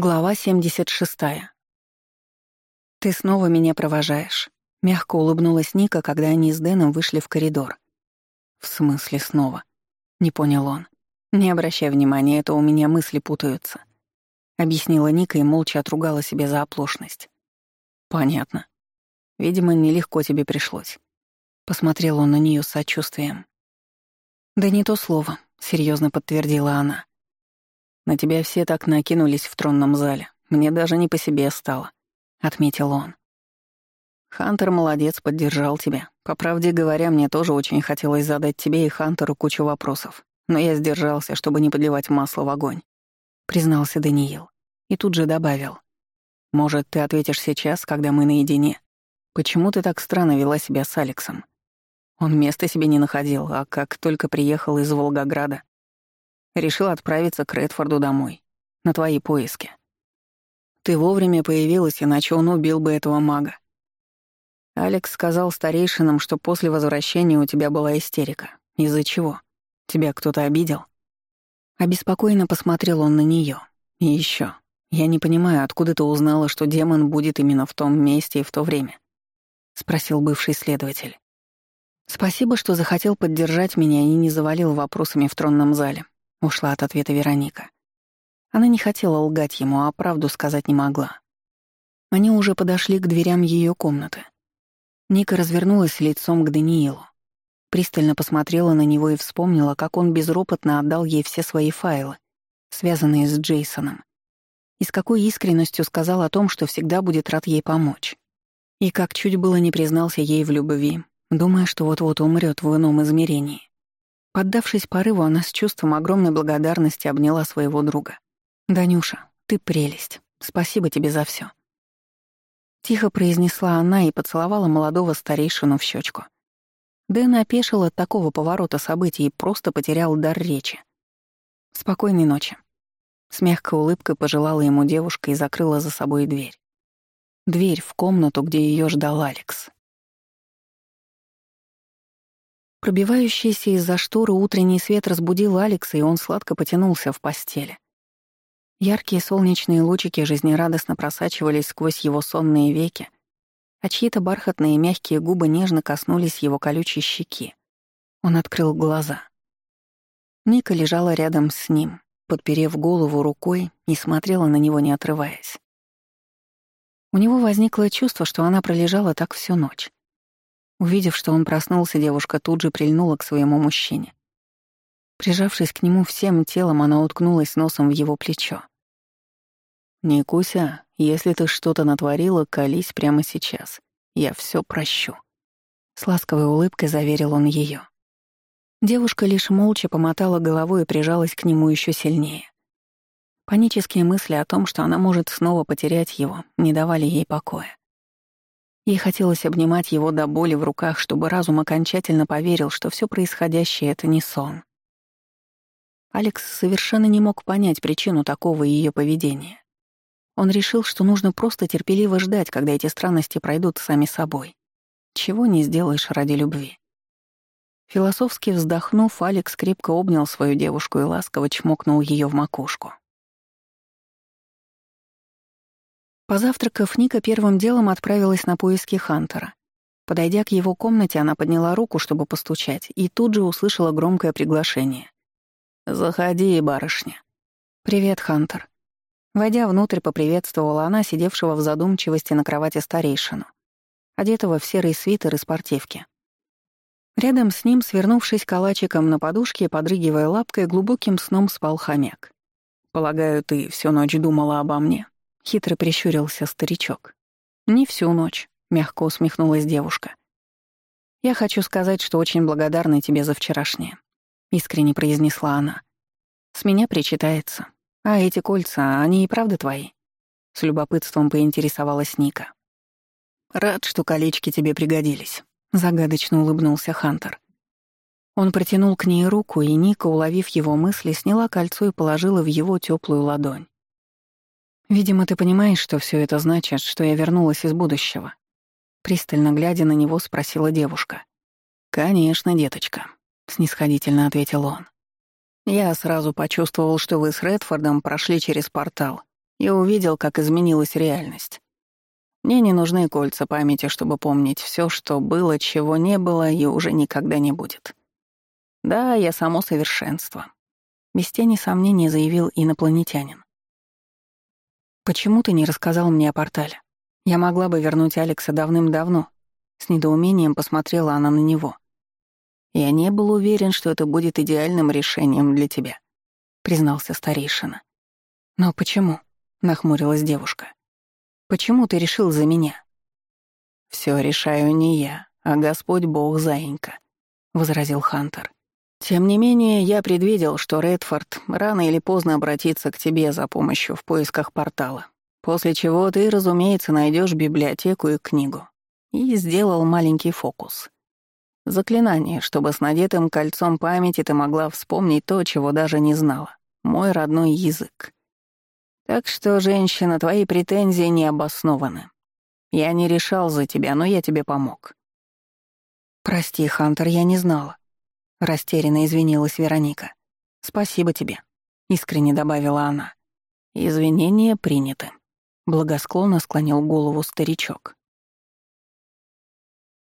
Глава 76. «Ты снова меня провожаешь», — мягко улыбнулась Ника, когда они с Дэном вышли в коридор. «В смысле снова?» — не понял он. «Не обращай внимания, это у меня мысли путаются», — объяснила Ника и молча отругала себя за оплошность. «Понятно. Видимо, нелегко тебе пришлось», — посмотрел он на нее с сочувствием. «Да не то слово», — серьезно подтвердила она. «На тебя все так накинулись в тронном зале. Мне даже не по себе стало», — отметил он. «Хантер молодец, поддержал тебя. По правде говоря, мне тоже очень хотелось задать тебе и Хантеру кучу вопросов, но я сдержался, чтобы не подливать масло в огонь», — признался Даниил. И тут же добавил. «Может, ты ответишь сейчас, когда мы наедине? Почему ты так странно вела себя с Алексом?» Он места себе не находил, а как только приехал из Волгограда, решил отправиться к Редфорду домой, на твои поиски. Ты вовремя появилась, иначе он убил бы этого мага. Алекс сказал старейшинам, что после возвращения у тебя была истерика. Из-за чего? Тебя кто-то обидел? Обеспокоенно посмотрел он на нее. И еще. Я не понимаю, откуда ты узнала, что демон будет именно в том месте и в то время? Спросил бывший следователь. Спасибо, что захотел поддержать меня и не завалил вопросами в тронном зале. Ушла от ответа Вероника. Она не хотела лгать ему, а правду сказать не могла. Они уже подошли к дверям ее комнаты. Ника развернулась лицом к Даниилу. Пристально посмотрела на него и вспомнила, как он безропотно отдал ей все свои файлы, связанные с Джейсоном, и с какой искренностью сказал о том, что всегда будет рад ей помочь. И как чуть было не признался ей в любви, думая, что вот-вот умрет в ином измерении. Поддавшись порыву, она с чувством огромной благодарности обняла своего друга. «Данюша, ты прелесть. Спасибо тебе за все. Тихо произнесла она и поцеловала молодого старейшину в щечку. Дэн опешил от такого поворота событий и просто потерял дар речи. «Спокойной ночи». С мягкой улыбкой пожелала ему девушка и закрыла за собой дверь. Дверь в комнату, где ее ждал Алекс. Пробивающийся из-за шторы утренний свет разбудил Алекса, и он сладко потянулся в постели. Яркие солнечные лучики жизнерадостно просачивались сквозь его сонные веки, а чьи-то бархатные мягкие губы нежно коснулись его колючей щеки. Он открыл глаза. Ника лежала рядом с ним, подперев голову рукой и смотрела на него, не отрываясь. У него возникло чувство, что она пролежала так всю ночь. Увидев, что он проснулся, девушка тут же прильнула к своему мужчине. Прижавшись к нему всем телом, она уткнулась носом в его плечо. «Никуся, если ты что-то натворила, колись прямо сейчас. Я все прощу». С ласковой улыбкой заверил он ее. Девушка лишь молча помотала головой и прижалась к нему еще сильнее. Панические мысли о том, что она может снова потерять его, не давали ей покоя. Ей хотелось обнимать его до боли в руках, чтобы разум окончательно поверил, что все происходящее — это не сон. Алекс совершенно не мог понять причину такого ее поведения. Он решил, что нужно просто терпеливо ждать, когда эти странности пройдут сами собой. Чего не сделаешь ради любви. Философски вздохнув, Алекс крепко обнял свою девушку и ласково чмокнул ее в макушку. Позавтракав, Ника первым делом отправилась на поиски Хантера. Подойдя к его комнате, она подняла руку, чтобы постучать, и тут же услышала громкое приглашение. «Заходи, барышня». «Привет, Хантер». Войдя внутрь, поприветствовала она сидевшего в задумчивости на кровати старейшину, одетого в серый свитер и спортивки. Рядом с ним, свернувшись калачиком на подушке, подрыгивая лапкой, глубоким сном спал хомяк. «Полагаю, ты всю ночь думала обо мне?» хитро прищурился старичок. «Не всю ночь», — мягко усмехнулась девушка. «Я хочу сказать, что очень благодарна тебе за вчерашнее», — искренне произнесла она. «С меня причитается. А эти кольца, они и правда твои?» С любопытством поинтересовалась Ника. «Рад, что колечки тебе пригодились», — загадочно улыбнулся Хантер. Он протянул к ней руку, и Ника, уловив его мысли, сняла кольцо и положила в его теплую ладонь. Видимо, ты понимаешь, что все это значит, что я вернулась из будущего. Пристально глядя на него, спросила девушка. «Конечно, деточка», — снисходительно ответил он. «Я сразу почувствовал, что вы с Редфордом прошли через портал и увидел, как изменилась реальность. Мне не нужны кольца памяти, чтобы помнить все, что было, чего не было и уже никогда не будет. Да, я само совершенство», — без тени сомнения заявил инопланетянин. «Почему ты не рассказал мне о портале? Я могла бы вернуть Алекса давным-давно». С недоумением посмотрела она на него. «Я не был уверен, что это будет идеальным решением для тебя», — признался старейшина. «Но почему?» — нахмурилась девушка. «Почему ты решил за меня?» «Все решаю не я, а Господь Бог, заинька», — возразил Хантер. Тем не менее, я предвидел, что Редфорд рано или поздно обратится к тебе за помощью в поисках портала, после чего ты, разумеется, найдешь библиотеку и книгу. И сделал маленький фокус. Заклинание, чтобы с надетым кольцом памяти ты могла вспомнить то, чего даже не знала. Мой родной язык. Так что, женщина, твои претензии не обоснованы. Я не решал за тебя, но я тебе помог. Прости, Хантер, я не знала. — растерянно извинилась Вероника. «Спасибо тебе», — искренне добавила она. «Извинения приняты», — благосклонно склонил голову старичок.